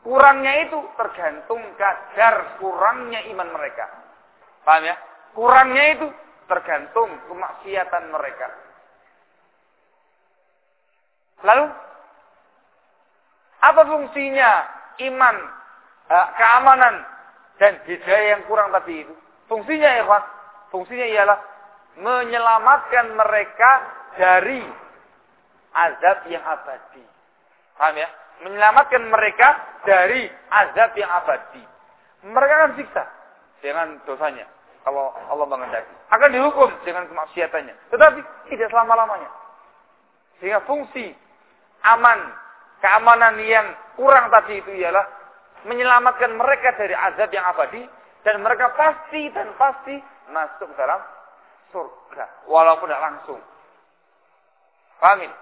Kurangnya itu tergantung kadar kurangnya iman mereka. Paham ya? Kurangnya itu tergantung kemaksiatan mereka. Lalu apa fungsinya iman, eh, keamanan dan hidayah yang kurang tadi itu? Fungsinya ya. Fungsinya ialah menyelamatkan mereka dari azab yang abadi. Paham ya? Menyelamatkan mereka dari azab yang abadi. Mereka akan siksa dengan dosanya. Kalau Allah mengendaki. Akan dihukum dengan kemaksiatannya. Tetapi tidak selama-lamanya. Sehingga fungsi aman, keamanan yang kurang tadi itu ialah menyelamatkan mereka dari azab yang abadi dan mereka pasti dan pasti masuk dalam surga walaupun tidak langsung. Paham ini?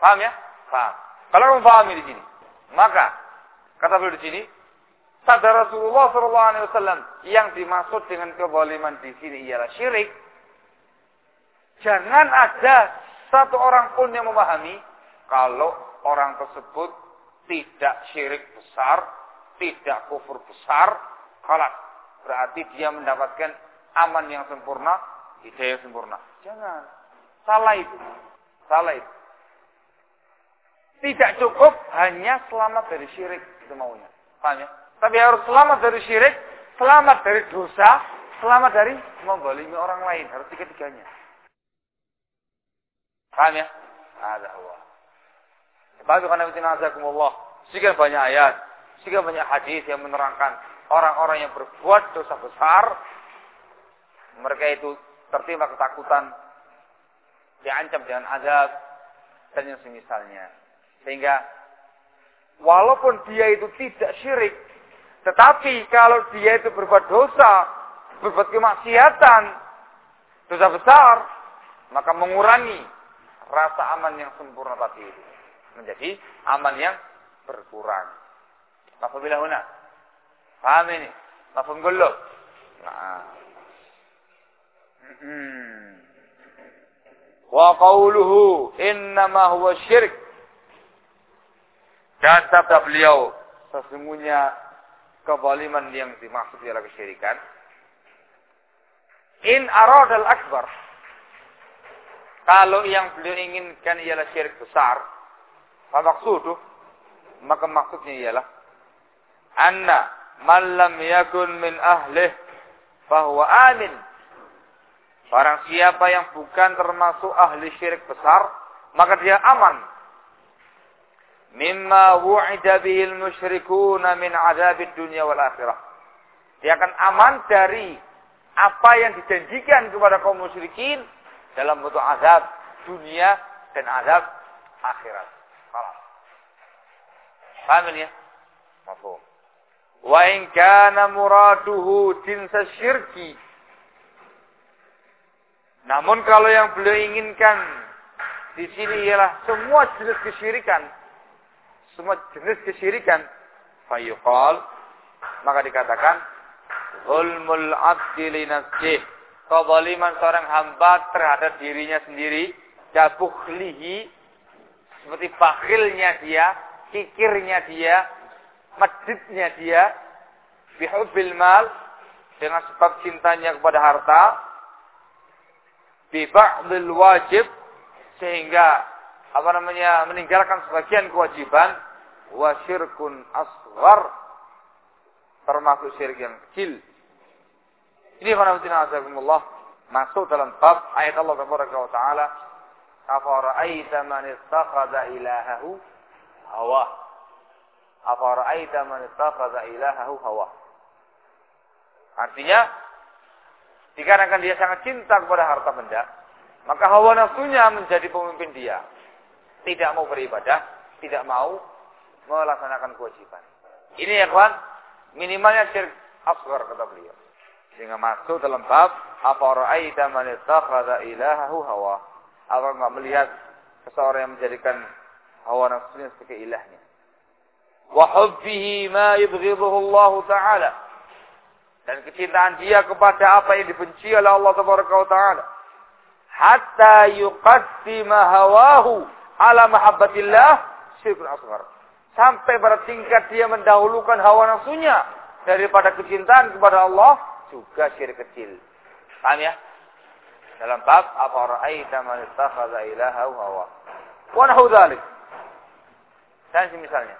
Paham ya? Paham. Kalau kamu paham di sini, maka kata beliau di sini, sabda Rasulullah SAW yang dimaksud dengan kezaliman di sini ialah syirik. Jangan ada satu orang pun yang memahami kalau orang tersebut tidak syirik besar, tidak kufur besar, kalah. Berarti dia mendapatkan aman yang sempurna, hidayah sempurna. Jangan. Salah itu. Salah itu. Tidak cukup hanya selamat dari syirik. Itu maunya. Paham ya? Tapi harus selamat dari syirik, selamat dari dosa, selamat dari membalimi orang lain. Harus tiga-tiganya. Paham ya? Ada Allah. Sebab karena nazakumullah. Sekian banyak ayat, sekian banyak hadis yang menerangkan orang-orang yang berbuat dosa besar, mereka itu tertimpa ketakutan, diancam dengan azab, dan yang semisalnya. Sehingga, walaupun dia itu tidak syirik, tetapi kalau dia itu berbuat dosa, berbuat kemaksiatan, dosa besar, maka mengurangi rasa aman yang sempurna tadi itu. Menjadi aman yang berkurang. Apabila huna. Paham ini? Mafhum kullu? Nah. Wa qawluhu innama huwa syirk. Dan sabda beliau sesungguhnya kezaliman yang dimaksud ialah kesyirikan. In aradal akbar. Kalau yang beliau inginkan ialah syirik besar, maksudnya maka maksudnya ialah anna man lam yakun min ahlih bahwa amin. Barang siapa yang bukan termasuk ahli syirik besar, maka dia aman. Mimma wu'ida bihil musyrikuna min azabid dunia wal akhirah. Dia akan aman dari apa yang dijanjikan kepada kaum musyrikin dalam bentuk azab dunia dan azab akhirat. Paham ya? Mafhum. Wa in kana muraduhu jinsa syirki. Namun kalau yang beliau inginkan di sini ialah semua jenis kesyirikan. Semua jenis kesyirikan. Fayuqal. Maka dikatakan. Zulmul abdi li nafsih. Kezaliman seorang hamba terhadap dirinya sendiri. Jabukhlihi. Seperti bakhilnya dia kikirnya dia, meditnya dia, bihubbil mal, dengan sebab cintanya kepada harta, biba'dil wajib, sehingga apa namanya meninggalkan sebagian kewajiban, wa syirkun asghar, termasuk syirik yang kecil. Ini khanawatina azakumullah masuk dalam bab ayat Allah Taala, "Afara'aita man ittakhadha ilahahu hawa. Afara'aita man ittakhadha ilahahu hawa. Artinya dikarenakan dia sangat cinta kepada harta benda, maka hawa nafsunya menjadi pemimpin dia. Tidak mau beribadah, tidak mau melaksanakan kewajiban. Ini ya kawan, Minimalnya syirik asghar kata beliau. Sehingga masuk dalam bab afara'aita man ittakhadha ilahahu hawa. Apa enggak melihat seseorang yang menjadikan hawa nafsunya sebagai ilahnya. Wa hubbihi ma yubghidhuhu Allah taala. Dan kecintaan dia kepada apa yang dibenci oleh Allah taala. Hatta yuqaddima hawahu ala mahabbatillah syirkun asghar. Sampai pada tingkat dia mendahulukan hawa nafsunya daripada kecintaan kepada Allah juga syirik kecil. Paham ya? Dalam bab apa ra'aita man ittakhadha ilahahu hawa. Wa nahu. Dan misalnya.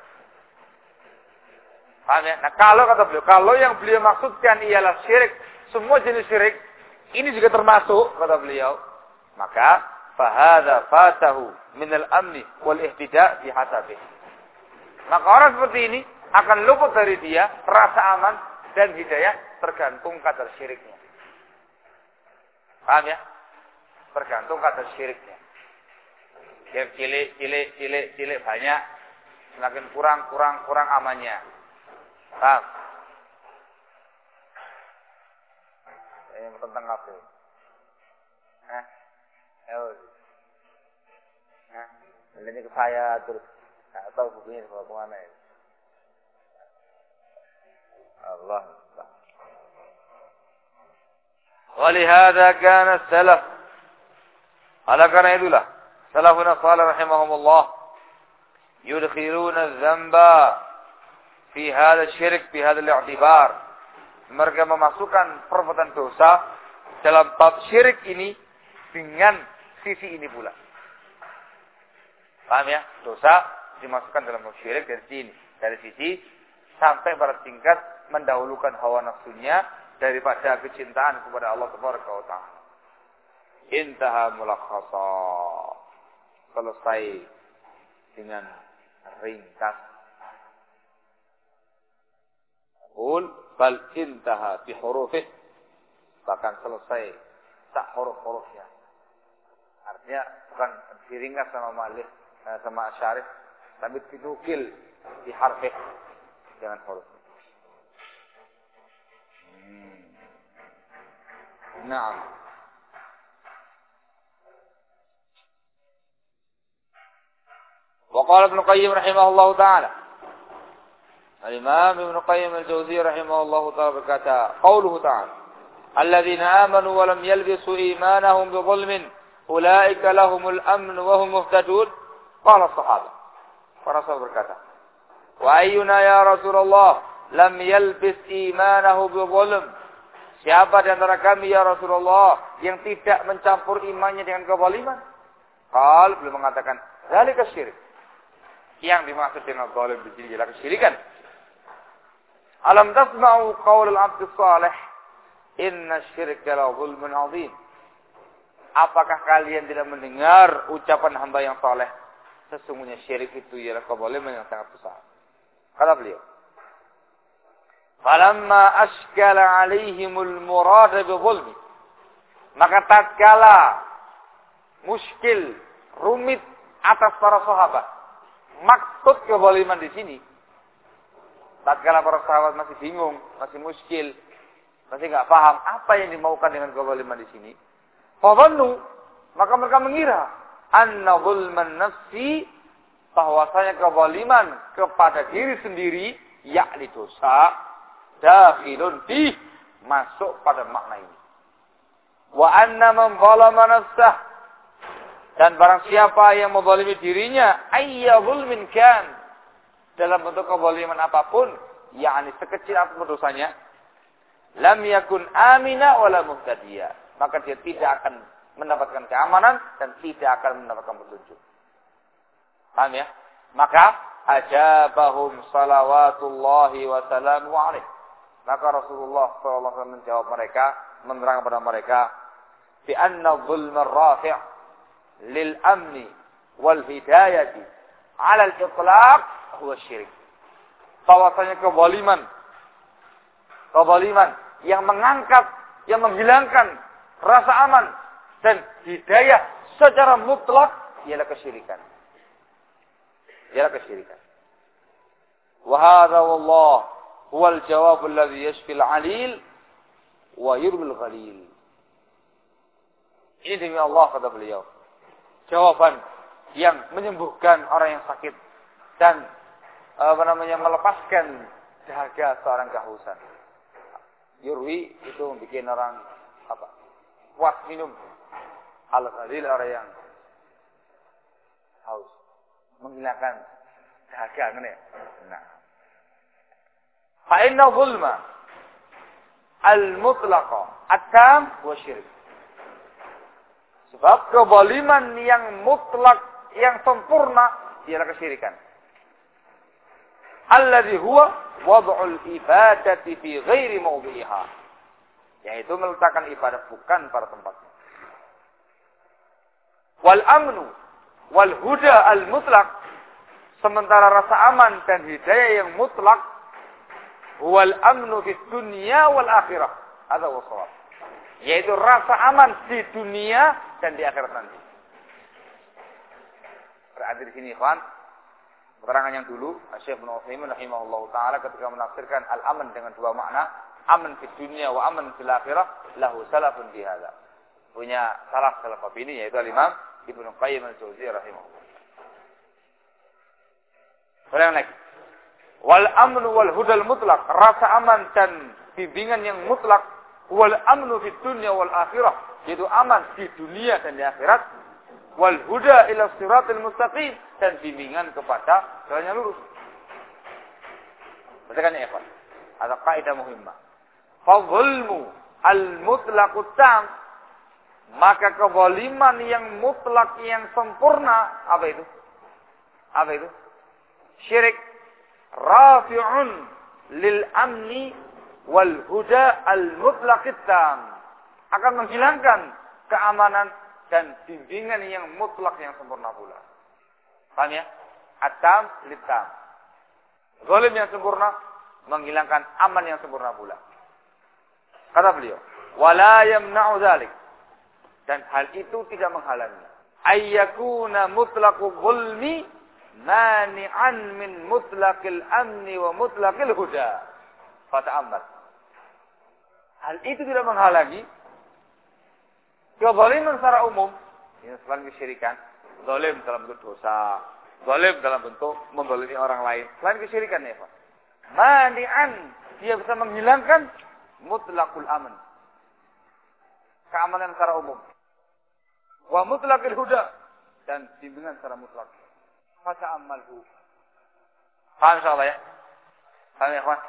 Paham ya? Nah, kalau kata beliau, kalau yang beliau maksudkan ialah syirik, semua jenis syirik, ini juga termasuk kata beliau, maka fahada fatahu minal amni wal ihtida fi hasabih. Maka orang seperti ini akan luput dari dia rasa aman dan hidayah tergantung kadar syiriknya. Paham ya? Tergantung kadar syiriknya. Yang cilik, cilik, cilik, cilik banyak, semakin kurang, kurang, kurang amannya. Paham? Ini tentang apa? Hah? Ya, Nah, ini ke saya terus nggak tahu bukunya sebelah kemana ya. Allah. ولهذا كان السلف على كان itulah سلفنا الصالح رحمهم الله yudkhiluna dzamba fi hadzal syirik fi hadzal i'tibar mereka memasukkan perbuatan dosa dalam bab syirik ini dengan sisi ini pula. Paham ya? Dosa dimasukkan dalam bab syirik dari sini, dari sisi sampai pada tingkat mendahulukan hawa nafsunya daripada kecintaan kepada Allah Subhanahu wa taala. Intaha mulakhasa. Selesai dengan ringkas. Ul bal intaha bi hurufih. Bahkan selesai tak huruf-hurufnya. Artinya bukan diringkas sama malih Eh, sama syarif tapi dinukil di harfi jangan huruf. Hmm. Naam. وقال ابن القيم رحمه الله تعالى الإمام ابن القيم الجوزي رحمه الله تعالى berkata قوله تعالى الذين آمنوا ولم يلبسوا إيمانهم بظلم أولئك لهم الأمن وهم مهتدون Para sahabat. Para sahabat berkata, Wa ayyuna ya Rasulullah lam yalbis imanahu bi zulm. Siapa di antara kami ya Rasulullah yang tidak mencampur imannya dengan kezaliman? Qal belum mengatakan zalika syirik. Yang dimaksud dengan zalim di sini adalah kesyirikan. Alam tasma'u qaul al-'abd salih inna syirka la zulmun 'adzim. Apakah kalian tidak mendengar ucapan hamba yang saleh Sesungguhnya syirik itu ialah keboliman yang sangat besar. Kata beliau. Falamma ashkala alaihimul murad bi Maka tatkala muskil, rumit atas para sahabat. Maksud keboliman di sini. Tatkala para sahabat masih bingung, masih muskil, masih nggak paham apa yang dimaukan dengan keboliman di sini. Fawannu, maka mereka mengira anna zulman nafsi bahwasanya kezaliman kepada diri sendiri yakni dosa dakhilun fi masuk pada makna ini. Wa anna man zalama nafsah dan barang siapa yang menzalimi dirinya ayya zulmin kan dalam bentuk kezaliman apa pun yakni sekecil apa pun dosanya lam yakun amina wala muhtadiya maka dia tidak akan mendapatkan keamanan dan tidak akan mendapatkan petunjuk. Paham ya? Maka ajabahum salawatullahi wa salamu alaih. Maka Rasulullah SAW menjawab mereka, menerang kepada mereka, bi anna zulma rafi' lil amni wal hidayati ala al-itlaq huwa syirik. Bahwasanya kebaliman, kebaliman yang mengangkat, yang menghilangkan rasa aman dan hidayah secara mutlak ialah kesyirikan. Ialah kesyirikan. Wa hadha wallah huwal jawab alladhi yashfil alil wa yurbil ghalil. Ini demi Allah kata beliau. Jawaban yang menyembuhkan orang yang sakit dan apa namanya melepaskan dahaga seorang kehausan. Yurwi itu membuat orang apa? Puas minum. Al-ghalil orang yang haus. Menghilangkan dahaga ngene. Nah. Fa inna zulma al-mutlaqa at-tam wa syirik. Sebab kebaliman yang mutlak, yang sempurna, ialah kesyirikan. Alladhi huwa wad'ul ibadati fi ghairi mawdi'iha. Yaitu meletakkan ibadah bukan pada tempatnya. Wal amnu wal huda al mutlak sementara rasa aman dan hidayah yang mutlak wal amnu di dunia wal akhirah. Ada wasawab. Yaitu rasa aman di dunia dan di akhirat nanti. Berarti di sini, ikhwan, keterangan yang dulu, Syekh bin Utsaimin rahimahullah taala ketika menafsirkan al-aman dengan dua makna, aman di dunia wa aman di akhirah, lahu salafun hadza. Punya salaf salaf ini yaitu al-Imam Ibnu Qayyim al-Jauziyah rahimahullah. Ulang lagi. Wal amnu wal hudal mutlak. Rasa aman dan bimbingan yang mutlak. Wal amnu di dunia wal akhirah. Yaitu aman di dunia dan di akhirat. Wal huda ila siratil mustaqim. Dan bimbingan kepada jalan yang lurus. Perhatikan ya. Ada kaidah muhimmah. Fadzulmu al-mutlaqut tam. Maka kezaliman yang mutlak yang sempurna apa itu? Apa itu? Syirik rafi'un lil amni wal huda al mutlaqit akan menghilangkan keamanan dan bimbingan yang mutlak yang sempurna pula. Paham ya? Atam litam. Zalim yang sempurna menghilangkan aman yang sempurna pula. Kata beliau, wala yamna'u dzalik. Dan hal itu tidak menghalangi. Ayyakuna mutlaqu zulmi mani'an min mutlaqil amni wa mutlaqil huda. Fata'ammat. Hal itu tidak menghalangi kezaliman secara umum. Ini selain kesyirikan. Zalim dalam bentuk dosa. Zalim dalam bentuk mendolimi orang lain. Selain kesyirikan ya Pak. Mani'an. Dia bisa menghilangkan mutlaqul aman. Keamanan secara umum. Wa mutlaqil huda. Dan bimbingan secara mutlak fata'ammalhu. Paham insyaallah ya? Paham ya, kawan?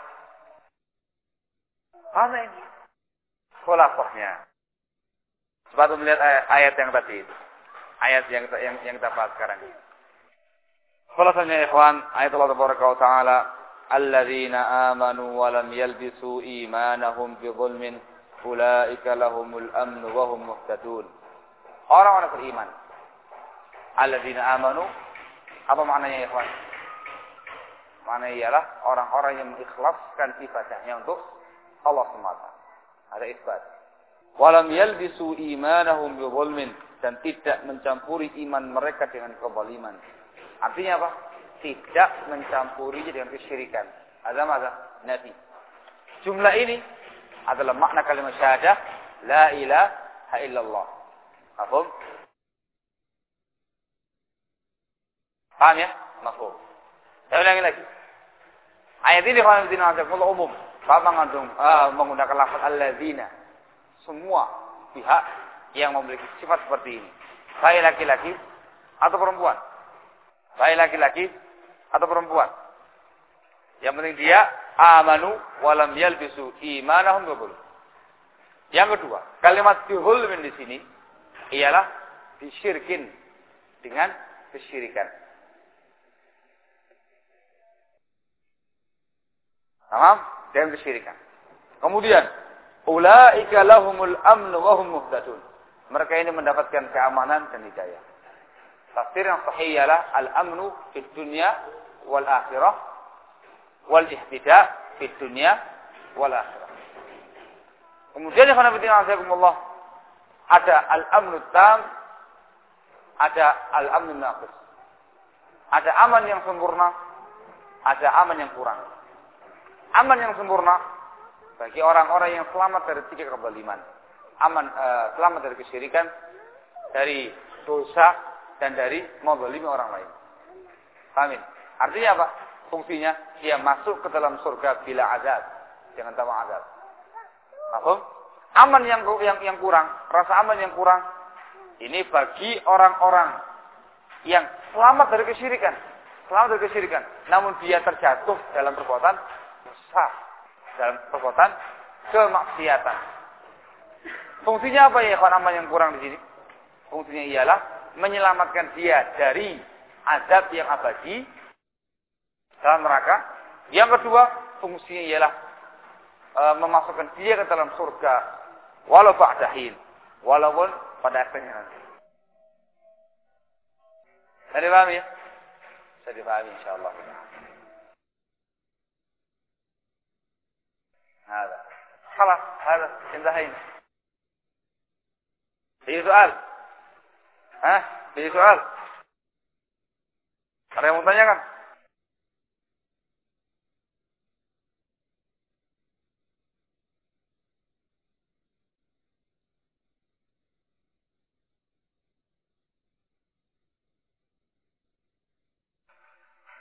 Paham ya ini? Kholafahnya. Sebab melihat ayat, yang tadi itu. Ayat yang yang, yang kita bahas sekarang ini. Khulasanya ikhwan, ayat Allah Taala Ta'ala, Alladzina amanu wa lam yalbisu imanahum bi zulmin, ulaika lahumul amnu wa hum muhtadun. Orang-orang beriman. Alladzina amanu apa maknanya ya kawan? Maknanya ialah orang-orang yang mengikhlaskan ibadahnya untuk Allah semata. Ada isbat. Walam yalbisu imanahum bi dan tidak mencampuri iman mereka dengan kezaliman. Artinya apa? Tidak mencampuri dengan kesyirikan. Ada maka Nabi. Jumlah ini adalah makna kalimat syahadah la ilaha illallah. Paham? Paham ya? Mafhum. Saya ulangi lagi. Ayat ini kalau umum. Pak mengandung uh, menggunakan lafaz alladzina. Semua pihak yang memiliki sifat seperti ini. Baik laki-laki atau perempuan. Baik laki-laki atau perempuan. Yang penting dia amanu walam yalbisu imanahum bihul. Yang kedua, kalimat bihulmin di sini ialah disyirkin dengan kesyirikan. Tamam? Dan kesyirikan. Kemudian, ulaika lahumul amnu wa hum muhtadun. Mereka ini mendapatkan keamanan dan hidayah. Tafsir yang sahih ialah al-amnu di dunia wal akhirah wal ihtida di dunia wal akhirah. Kemudian yang Allah ada al-amnu tam, ada al-amnu naqis. Ada aman yang sempurna, ada aman yang kurang. Aman yang sempurna bagi orang-orang yang selamat dari tiga kebaliman. Aman uh, selamat dari kesyirikan, dari dosa dan dari menzalimi orang lain. Amin. Artinya apa? Fungsinya dia masuk ke dalam surga bila azab, jangan tahu azab. Paham? Aman yang yang yang kurang, rasa aman yang kurang. Ini bagi orang-orang yang selamat dari kesyirikan, selamat dari kesyirikan, namun dia terjatuh dalam perbuatan dosa, dalam perbuatan kemaksiatan. Fungsinya apa ya kalau aman yang kurang di sini? Fungsinya ialah menyelamatkan dia dari azab yang abadi dalam neraka. Yang kedua, fungsinya ialah e, memasukkan dia ke dalam surga walau ba'dahin, walaupun pada akhirnya nanti. Saya dipahami ya? Saya dipahami insyaallah. هذا خلاص هذا انتهينا في سؤال ها في سؤال ada yang mau tanyakan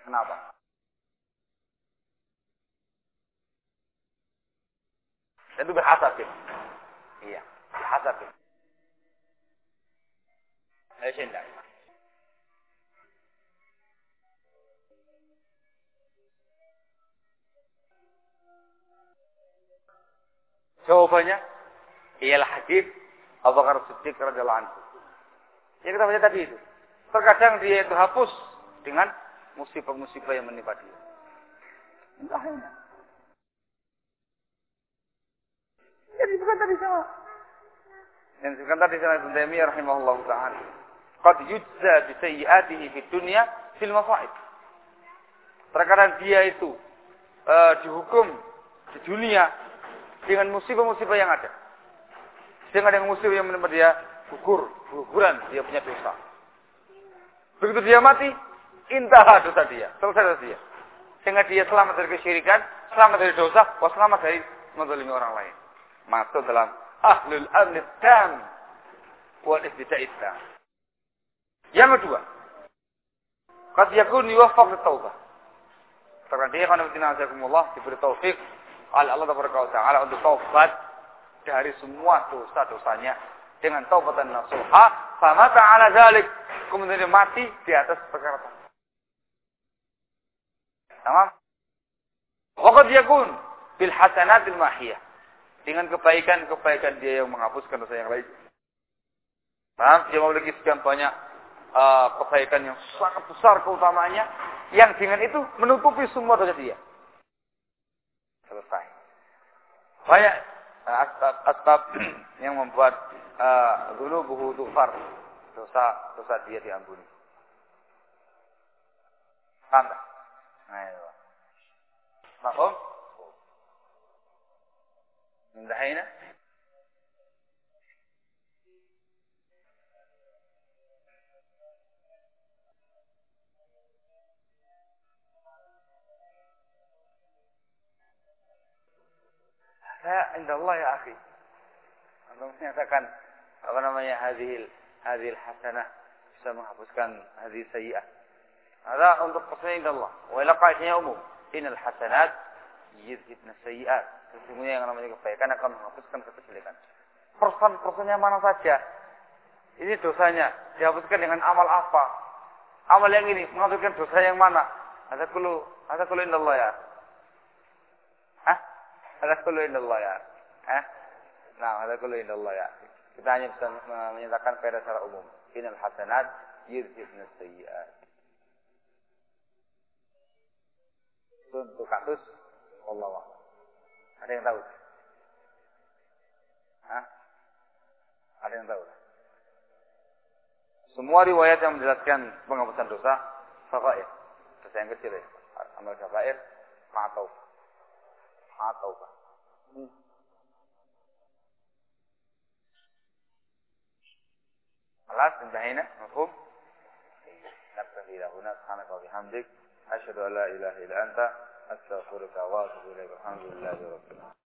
Kenapa? Itu berhasad ya. Iya, berhasad ya. Ayo sendiri. Jawabannya ialah hadis Abu Bakar Siddiq radhiyallahu anhu. Yang kita baca tadi itu. Terkadang dia itu hapus dengan musibah-musibah yang menimpa dia. Entahnya. Jadi bukan tadi sama. Yang disebutkan tadi sama Ibn Taimiyah rahimahullah ta'ala. Qad yujza bi sayyiatihi fi dunya fil mafaid. Terkadang dia itu uh, dihukum di dunia dengan musibah-musibah yang ada. Dengan dengan musibah yang menimpa dia gugur, guguran dia punya dosa. Begitu dia mati, Intah dosa dia. Selesai dosa dia. Sehingga dia selamat dari kesyirikan, selamat dari dosa, selamat dari menzalimi orang lain. Masuk dalam ahlul amn tam wal istida'id tam. Yang kedua, qad yakun yuwaffaq taubah. Karena dia kan Allah diberi taufik oleh Allah Taala untuk taubat dari semua dosa-dosanya dengan taubatan nasuha, famata ala zalik, kemudian dia mati di atas perkara Tamam? Waqad yakun bil hasanatil mahiyah dengan kebaikan-kebaikan dia yang menghapuskan dosa yang lain. Paham? Dia memiliki sekian banyak uh, kebaikan yang sangat besar keutamanya, yang dengan itu menutupi semua dosa dia. Selesai. Banyak uh, asbab, yang membuat dulu uh, buhu tufar dosa dosa dia diampuni. Paham? Nah, itu. Maaf. انتهينا عند الله يا أخي Anda menyatakan apa namanya hadhil hadhil hasanah bisa menghapuskan hadhil sayyi'ah Ada untuk kesenangan Allah. Wa ila qaidahnya umum. Innal hasanat yudhibna sayyi'at. Sesungguhnya yang namanya kebaikan akan menghapuskan kejelekan. Persen-persennya mana saja. Ini dosanya dihapuskan dengan amal apa? Amal yang ini menghapuskan dosa yang mana? Ada kulu, ada kulu indallah ya. Hah? Ada kulu indallah ya. Hah? Nah, ada kulu indallah ya. Kita hanya bisa menyatakan pada secara umum. Innal hasanat yudhibna sayyi'at. untuk kasus Allah Ada yang tahu? Hah? Ada yang tahu? Semua riwayat yang menjelaskan penghapusan dosa, fakair. Dosa yang kecil ya. Amal kabair, ma'atau. Ma'atau. Hmm. خلاص انتهينا مفهوم نكتفي هنا سبحانك وبحمدك أشهد أن لا إله إلا استغفرك واتوب اليك الحمد لله رب العالمين.